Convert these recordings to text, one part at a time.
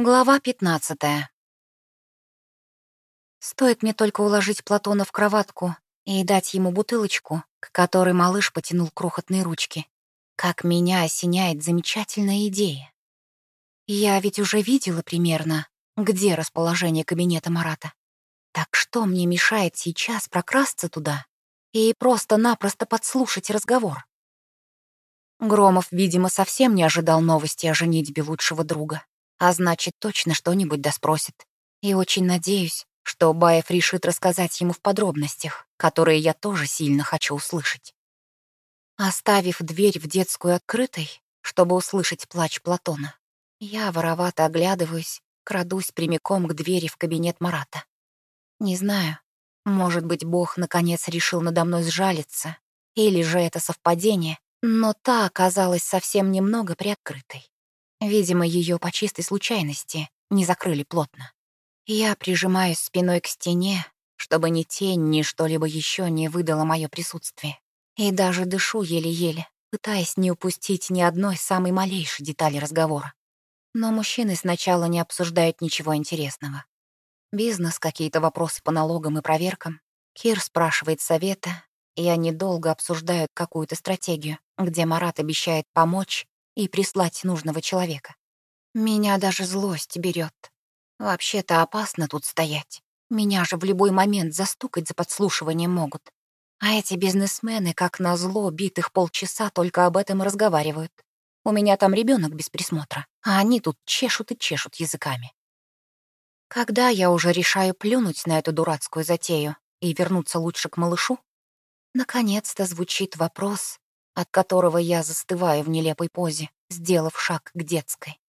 Глава 15. Стоит мне только уложить Платона в кроватку и дать ему бутылочку, к которой малыш потянул крохотные ручки, как меня осеняет замечательная идея. Я ведь уже видела примерно, где расположение кабинета Марата. Так что мне мешает сейчас прокрасться туда и просто-напросто подслушать разговор? Громов, видимо, совсем не ожидал новости о женитьбе лучшего друга. А значит, точно что-нибудь доспросит. И очень надеюсь, что Баев решит рассказать ему в подробностях, которые я тоже сильно хочу услышать. Оставив дверь в детскую открытой, чтобы услышать плач Платона, я воровато оглядываюсь, крадусь прямиком к двери в кабинет Марата. Не знаю, может быть, Бог наконец решил надо мной сжалиться, или же это совпадение, но та оказалась совсем немного приоткрытой. Видимо, ее по чистой случайности не закрыли плотно. Я прижимаюсь спиной к стене, чтобы ни тень, ни что-либо еще не выдало мое присутствие. И даже дышу еле-еле, пытаясь не упустить ни одной самой малейшей детали разговора. Но мужчины сначала не обсуждают ничего интересного. Бизнес, какие-то вопросы по налогам и проверкам. Кир спрашивает совета, и они долго обсуждают какую-то стратегию, где Марат обещает помочь и прислать нужного человека. Меня даже злость берет. Вообще-то опасно тут стоять. Меня же в любой момент застукать за подслушиванием могут. А эти бизнесмены, как назло, битых полчаса только об этом и разговаривают. У меня там ребенок без присмотра, а они тут чешут и чешут языками. Когда я уже решаю плюнуть на эту дурацкую затею и вернуться лучше к малышу, наконец-то звучит вопрос, от которого я застываю в нелепой позе, сделав шаг к детской.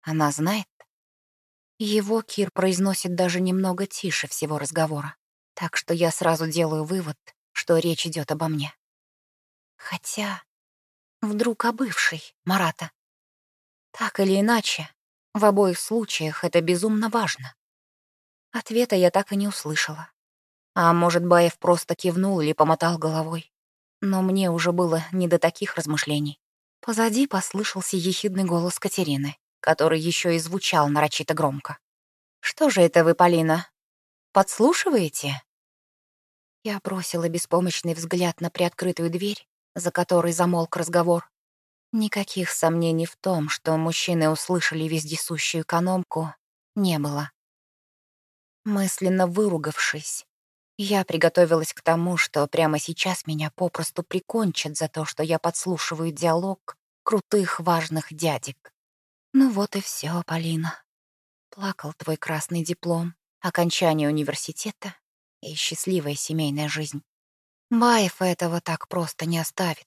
Она знает? Его Кир произносит даже немного тише всего разговора, так что я сразу делаю вывод, что речь идет обо мне. Хотя, вдруг о бывшей Марата. Так или иначе, в обоих случаях это безумно важно. Ответа я так и не услышала. А может, Баев просто кивнул или помотал головой. Но мне уже было не до таких размышлений. Позади послышался ехидный голос Катерины, который еще и звучал нарочито громко. «Что же это вы, Полина? Подслушиваете?» Я бросила беспомощный взгляд на приоткрытую дверь, за которой замолк разговор. Никаких сомнений в том, что мужчины услышали вездесущую экономку, не было. Мысленно выругавшись, я приготовилась к тому, что прямо сейчас меня попросту прикончат за то, что я подслушиваю диалог крутых важных дядек. Ну вот и все, Полина. Плакал твой красный диплом, окончание университета и счастливая семейная жизнь. Баев этого так просто не оставит.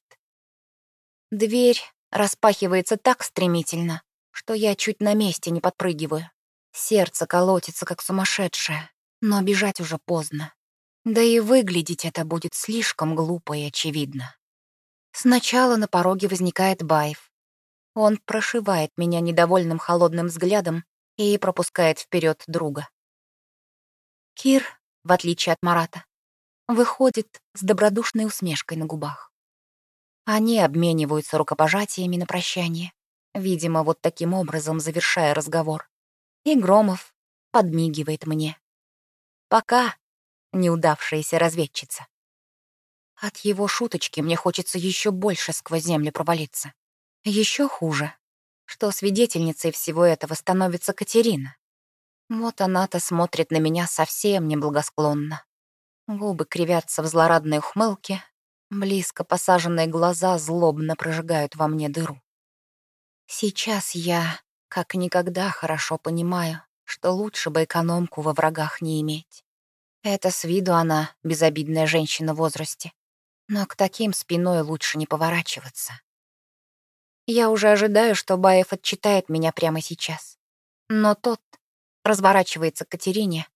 Дверь распахивается так стремительно, что я чуть на месте не подпрыгиваю. Сердце колотится, как сумасшедшее, но бежать уже поздно. Да и выглядеть это будет слишком глупо и очевидно. Сначала на пороге возникает Баев. Он прошивает меня недовольным холодным взглядом и пропускает вперед друга. Кир, в отличие от Марата, выходит с добродушной усмешкой на губах. Они обмениваются рукопожатиями на прощание, видимо, вот таким образом завершая разговор. И Громов подмигивает мне. «Пока, неудавшаяся разведчица. От его шуточки мне хочется еще больше сквозь землю провалиться. Еще хуже, что свидетельницей всего этого становится Катерина. Вот она-то смотрит на меня совсем неблагосклонно. Губы кривятся в злорадной ухмылке, близко посаженные глаза злобно прожигают во мне дыру. Сейчас я, как никогда, хорошо понимаю, что лучше бы экономку во врагах не иметь. Это с виду она безобидная женщина в возрасте. Но к таким спиной лучше не поворачиваться. Я уже ожидаю, что Баев отчитает меня прямо сейчас. Но тот разворачивается к Катерине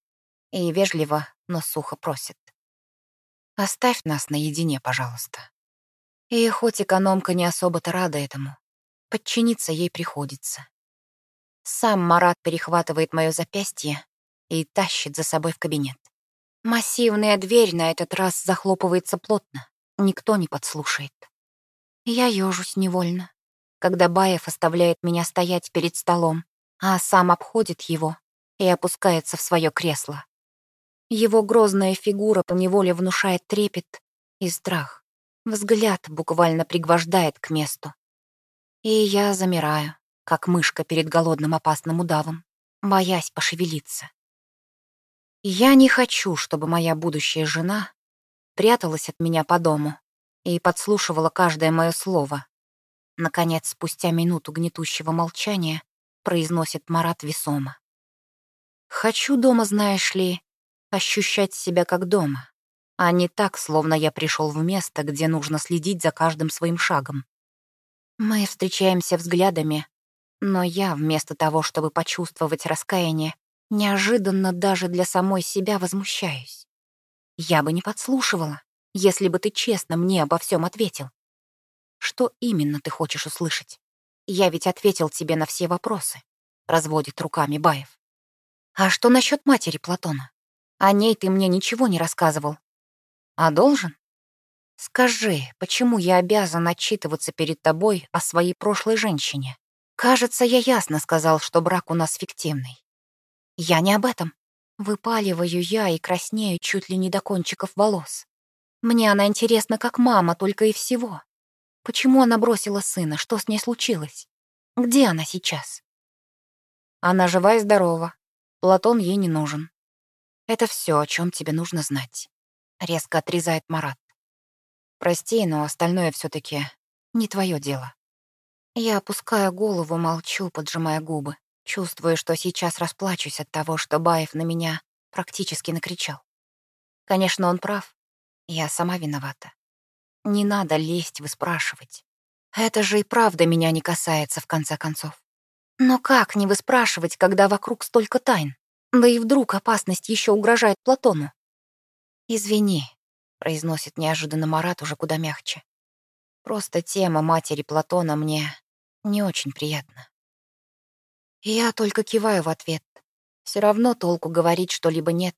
и вежливо, но сухо просит. «Оставь нас наедине, пожалуйста». И хоть экономка не особо-то рада этому, подчиниться ей приходится. Сам Марат перехватывает мое запястье и тащит за собой в кабинет. Массивная дверь на этот раз захлопывается плотно, никто не подслушает. Я ёжусь невольно, когда Баев оставляет меня стоять перед столом, а сам обходит его и опускается в свое кресло. Его грозная фигура поневоле внушает трепет и страх. Взгляд буквально пригвождает к месту. И я замираю, как мышка перед голодным опасным удавом, боясь пошевелиться. Я не хочу, чтобы моя будущая жена пряталась от меня по дому и подслушивала каждое мое слово. Наконец, спустя минуту гнетущего молчания, произносит Марат весомо. «Хочу дома, знаешь ли, ощущать себя как дома, а не так, словно я пришел в место, где нужно следить за каждым своим шагом. Мы встречаемся взглядами, но я, вместо того, чтобы почувствовать раскаяние, Неожиданно даже для самой себя возмущаюсь. Я бы не подслушивала, если бы ты честно мне обо всем ответил. Что именно ты хочешь услышать? Я ведь ответил тебе на все вопросы, разводит руками Баев. А что насчет матери Платона? О ней ты мне ничего не рассказывал. А должен? Скажи, почему я обязан отчитываться перед тобой о своей прошлой женщине? Кажется, я ясно сказал, что брак у нас фиктивный. Я не об этом. Выпаливаю я и краснею чуть ли не до кончиков волос. Мне она интересна как мама, только и всего. Почему она бросила сына? Что с ней случилось? Где она сейчас? Она жива и здорова. Платон ей не нужен. Это все, о чем тебе нужно знать. Резко отрезает Марат. Прости, но остальное все таки не твое дело. Я опускаю голову, молчу, поджимая губы. Чувствую, что сейчас расплачусь от того, что Баев на меня практически накричал. Конечно, он прав. Я сама виновата. Не надо лезть, выспрашивать. Это же и правда меня не касается, в конце концов. Но как не выспрашивать, когда вокруг столько тайн? Да и вдруг опасность еще угрожает Платону? «Извини», — произносит неожиданно Марат уже куда мягче. «Просто тема матери Платона мне не очень приятна». Я только киваю в ответ. Все равно толку говорить что-либо нет.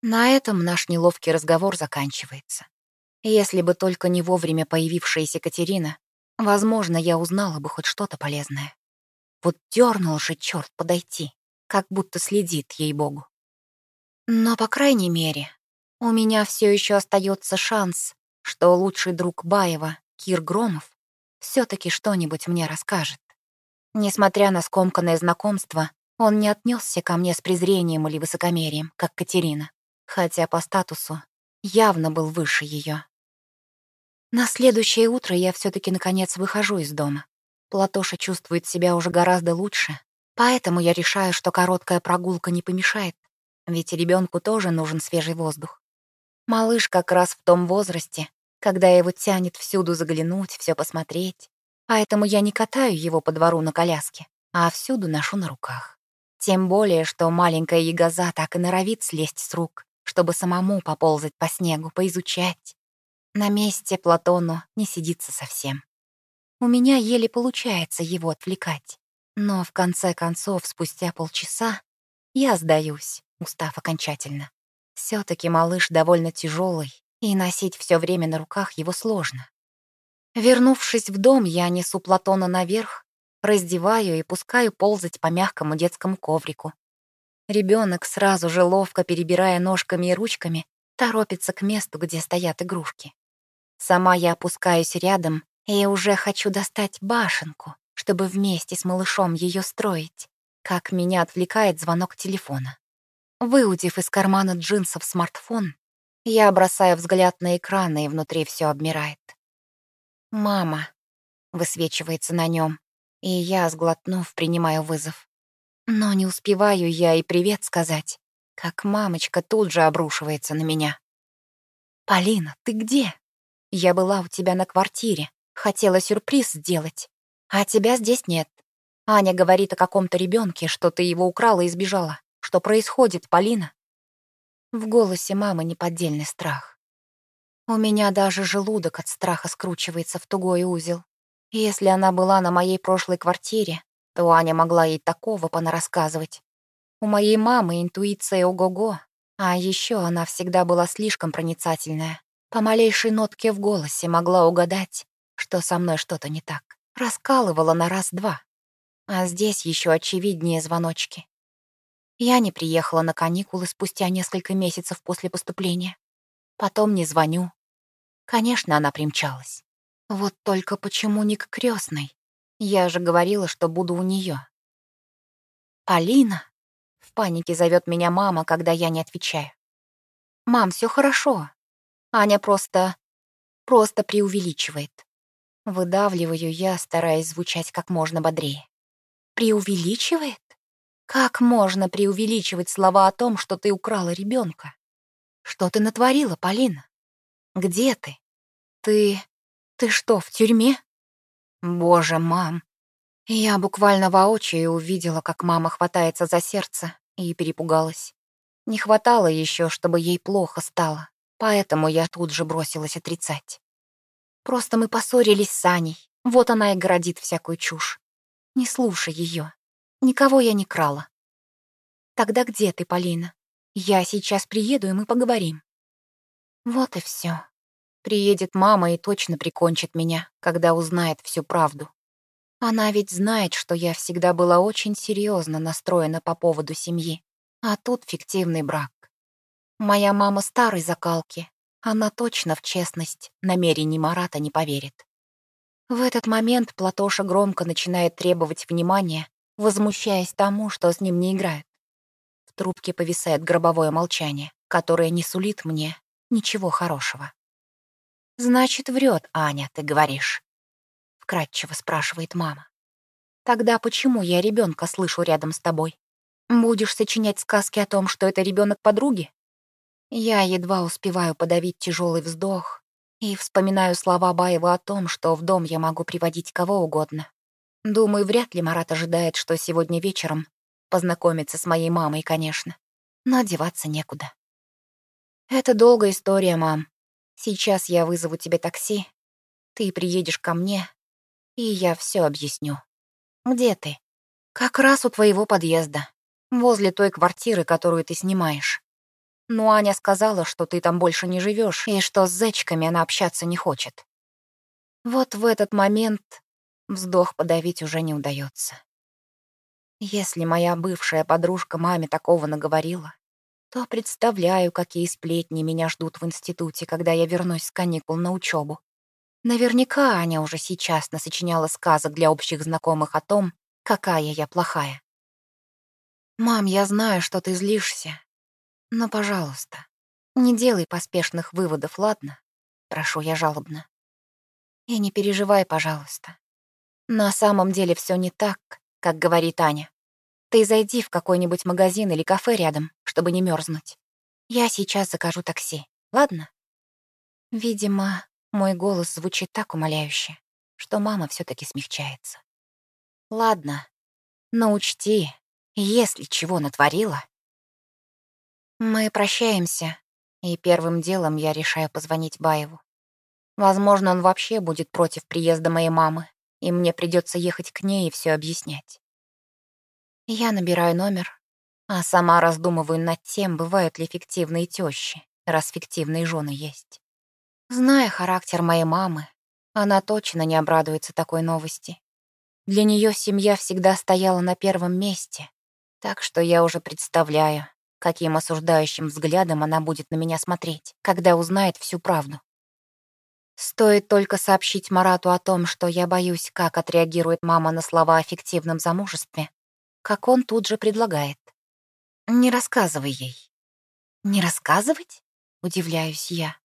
На этом наш неловкий разговор заканчивается. Если бы только не вовремя появившаяся Катерина, возможно, я узнала бы хоть что-то полезное. Вот дернул же черт подойти, как будто следит ей-богу. Но, по крайней мере, у меня все еще остается шанс, что лучший друг Баева, Кир Громов, все-таки что-нибудь мне расскажет. Несмотря на скомканное знакомство, он не отнесся ко мне с презрением или высокомерием, как Катерина, хотя по статусу явно был выше ее. На следующее утро я все таки наконец выхожу из дома. Платоша чувствует себя уже гораздо лучше, поэтому я решаю, что короткая прогулка не помешает, ведь ребенку тоже нужен свежий воздух. Малыш как раз в том возрасте, когда его тянет всюду заглянуть, все посмотреть, Поэтому я не катаю его по двору на коляске, а всюду ношу на руках. Тем более, что маленькая ягоза так и норовит слезть с рук, чтобы самому поползать по снегу, поизучать. На месте Платону не сидится совсем. У меня еле получается его отвлекать. Но в конце концов, спустя полчаса, я сдаюсь, устав окончательно. все таки малыш довольно тяжелый, и носить все время на руках его сложно. Вернувшись в дом, я несу Платона наверх, раздеваю и пускаю ползать по мягкому детскому коврику. Ребенок, сразу же ловко перебирая ножками и ручками, торопится к месту, где стоят игрушки. Сама я опускаюсь рядом и уже хочу достать башенку, чтобы вместе с малышом ее строить, как меня отвлекает звонок телефона. Выудив из кармана джинсов смартфон, я бросаю взгляд на экран, и внутри все обмирает. «Мама», — высвечивается на нем, и я, сглотнув, принимаю вызов. Но не успеваю я и привет сказать, как мамочка тут же обрушивается на меня. «Полина, ты где? Я была у тебя на квартире, хотела сюрприз сделать, а тебя здесь нет. Аня говорит о каком-то ребенке, что ты его украла и сбежала. Что происходит, Полина?» В голосе мамы неподдельный страх. У меня даже желудок от страха скручивается в тугой узел. Если она была на моей прошлой квартире, то Аня могла ей такого понарассказывать. У моей мамы интуиция ого-го, а еще она всегда была слишком проницательная. По малейшей нотке в голосе могла угадать, что со мной что-то не так. Раскалывала на раз-два. А здесь еще очевиднее звоночки. Я не приехала на каникулы спустя несколько месяцев после поступления. Потом не звоню. Конечно, она примчалась. Вот только почему не к крестной? Я же говорила, что буду у нее. Полина. В панике зовет меня мама, когда я не отвечаю. Мам, все хорошо. Аня просто... просто преувеличивает. Выдавливаю я, стараясь звучать как можно бодрее. Преувеличивает? Как можно преувеличивать слова о том, что ты украла ребенка? Что ты натворила, Полина? Где ты? Ты... ты что, в тюрьме? Боже, мам. Я буквально воочию увидела, как мама хватается за сердце и перепугалась. Не хватало еще, чтобы ей плохо стало, поэтому я тут же бросилась отрицать. Просто мы поссорились с Аней, вот она и городит всякую чушь. Не слушай ее. Никого я не крала. Тогда где ты, Полина? Я сейчас приеду, и мы поговорим. Вот и все. Приедет мама и точно прикончит меня, когда узнает всю правду. Она ведь знает, что я всегда была очень серьезно настроена по поводу семьи. А тут фиктивный брак. Моя мама старой закалки. Она точно в честность намерений Марата не поверит. В этот момент Платоша громко начинает требовать внимания, возмущаясь тому, что с ним не играют. В трубке повисает гробовое молчание, которое не сулит мне ничего хорошего. «Значит, врет Аня, ты говоришь?» — вкратчиво спрашивает мама. «Тогда почему я ребенка слышу рядом с тобой? Будешь сочинять сказки о том, что это ребенок подруги?» Я едва успеваю подавить тяжелый вздох и вспоминаю слова Баева о том, что в дом я могу приводить кого угодно. Думаю, вряд ли Марат ожидает, что сегодня вечером познакомится с моей мамой, конечно. Но одеваться некуда. Это долгая история, мам. Сейчас я вызову тебе такси. Ты приедешь ко мне, и я все объясню. Где ты? Как раз у твоего подъезда. Возле той квартиры, которую ты снимаешь. Но Аня сказала, что ты там больше не живешь и что с зайчиками она общаться не хочет. Вот в этот момент вздох подавить уже не удается. Если моя бывшая подружка маме такого наговорила, то представляю, какие сплетни меня ждут в институте, когда я вернусь с каникул на учебу. Наверняка Аня уже сейчас насочиняла сказок для общих знакомых о том, какая я плохая. «Мам, я знаю, что ты злишься, но, пожалуйста, не делай поспешных выводов, ладно? Прошу я жалобно. И не переживай, пожалуйста. На самом деле все не так, как говорит Аня. Ты зайди в какой-нибудь магазин или кафе рядом, чтобы не мерзнуть. Я сейчас закажу такси, ладно? Видимо, мой голос звучит так умоляюще, что мама все таки смягчается. Ладно, но учти, если чего натворила, мы прощаемся, и первым делом я решаю позвонить Баеву. Возможно, он вообще будет против приезда моей мамы, и мне придется ехать к ней и все объяснять. Я набираю номер, а сама раздумываю над тем, бывают ли фиктивные тещи, раз фиктивные жены есть. Зная характер моей мамы, она точно не обрадуется такой новости. Для нее семья всегда стояла на первом месте, так что я уже представляю, каким осуждающим взглядом она будет на меня смотреть, когда узнает всю правду. Стоит только сообщить Марату о том, что я боюсь, как отреагирует мама на слова о фиктивном замужестве, как он тут же предлагает. «Не рассказывай ей». «Не рассказывать?» — удивляюсь я.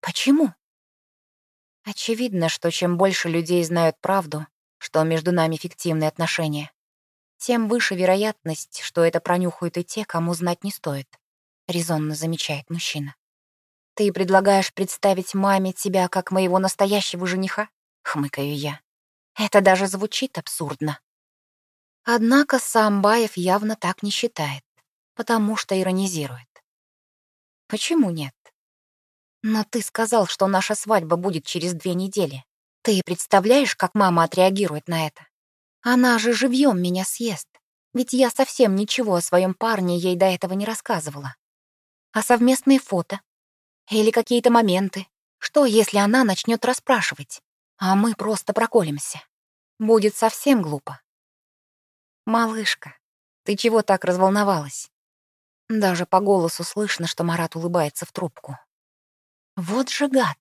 «Почему?» Очевидно, что чем больше людей знают правду, что между нами фиктивные отношения, тем выше вероятность, что это пронюхают и те, кому знать не стоит», — резонно замечает мужчина. «Ты предлагаешь представить маме тебя как моего настоящего жениха?» — хмыкаю я. «Это даже звучит абсурдно». Однако сам Баев явно так не считает, потому что иронизирует. «Почему нет?» «Но ты сказал, что наша свадьба будет через две недели. Ты представляешь, как мама отреагирует на это?» Она же живьем меня съест. Ведь я совсем ничего о своем парне ей до этого не рассказывала. А совместные фото? Или какие-то моменты? Что, если она начнет расспрашивать? А мы просто проколемся. Будет совсем глупо. «Малышка, ты чего так разволновалась?» Даже по голосу слышно, что Марат улыбается в трубку. Вот же гад.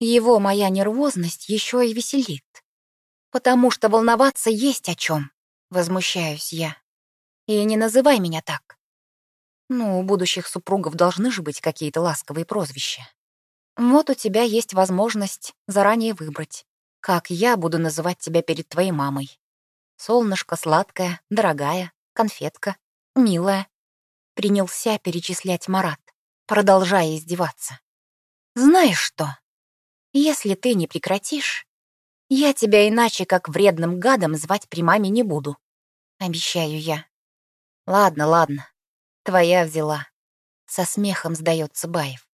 Его моя нервозность еще и веселит. Потому что волноваться есть о чем, возмущаюсь я. И не называй меня так. Ну, у будущих супругов должны же быть какие-то ласковые прозвища. Вот у тебя есть возможность заранее выбрать, как я буду называть тебя перед твоей мамой. Солнышко, сладкое, дорогая, конфетка, милая. Принялся перечислять Марат, продолжая издеваться. Знаешь что? Если ты не прекратишь, я тебя иначе как вредным гадом звать при маме не буду. Обещаю я. Ладно, ладно. Твоя взяла. Со смехом сдается Баев.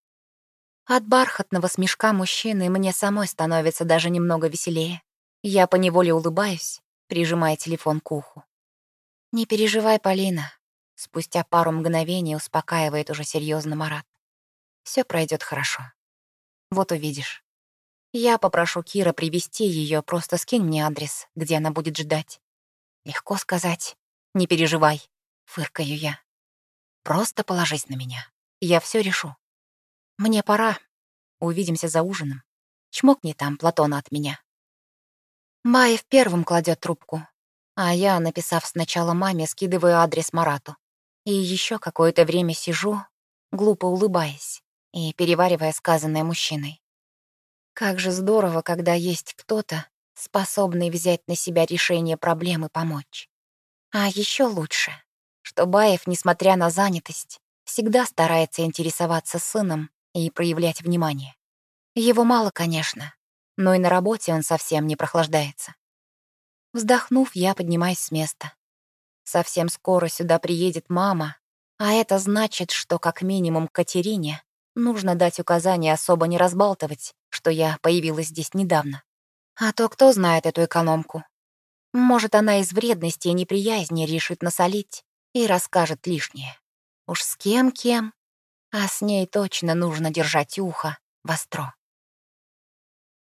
От бархатного смешка мужчины мне самой становится даже немного веселее. Я поневоле улыбаюсь, прижимая телефон к уху. «Не переживай, Полина», — спустя пару мгновений успокаивает уже серьезно Марат. Все пройдет хорошо. Вот увидишь. Я попрошу Кира привести ее, просто скинь мне адрес, где она будет ждать. Легко сказать. Не переживай, фыркаю я. Просто положись на меня. Я все решу. Мне пора. Увидимся за ужином. Чмокни там Платона от меня. Маев первым кладет трубку, а я, написав сначала маме, скидываю адрес Марату. И еще какое-то время сижу, глупо улыбаясь и переваривая сказанное мужчиной. Как же здорово, когда есть кто-то, способный взять на себя решение проблемы помочь. А еще лучше, что Баев, несмотря на занятость, всегда старается интересоваться сыном и проявлять внимание. Его мало, конечно, но и на работе он совсем не прохлаждается. Вздохнув, я поднимаюсь с места. Совсем скоро сюда приедет мама, а это значит, что как минимум Катерине Нужно дать указание особо не разбалтывать, что я появилась здесь недавно. А то кто знает эту экономку? Может, она из вредности и неприязни решит насолить и расскажет лишнее. Уж с кем-кем, а с ней точно нужно держать ухо востро.